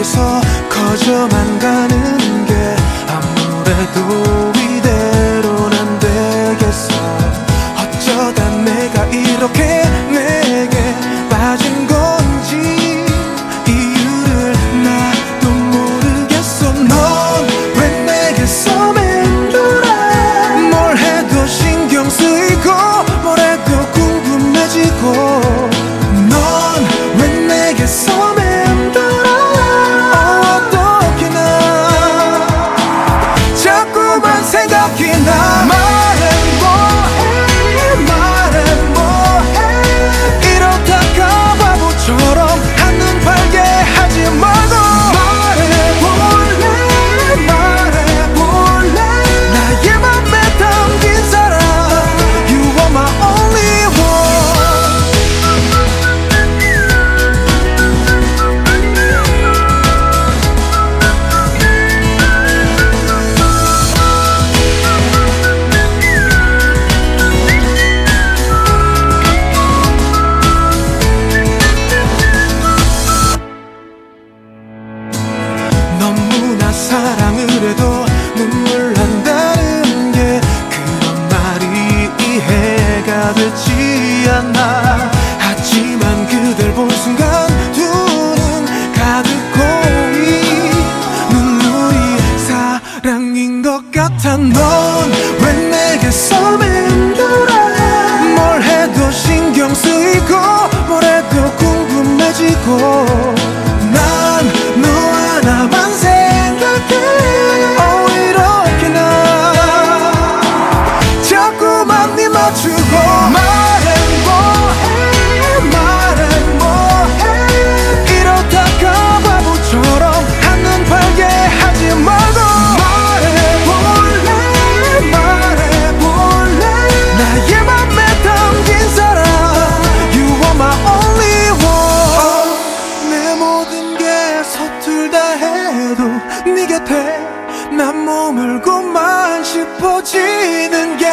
내게서 커져만 가는 게 아무래도 오늘에도 눈물 난다는 게 그런 말이 이해가 되지 않아 하지만 그댈 본 순간 두 눈 가득 고이 눈물이 사랑인 것 같아. 넌왜 내게 서맨돌아 뭘 해도 신경 쓰이고 둘 다 해도 네 곁에 난 머물고만 싶어지는 게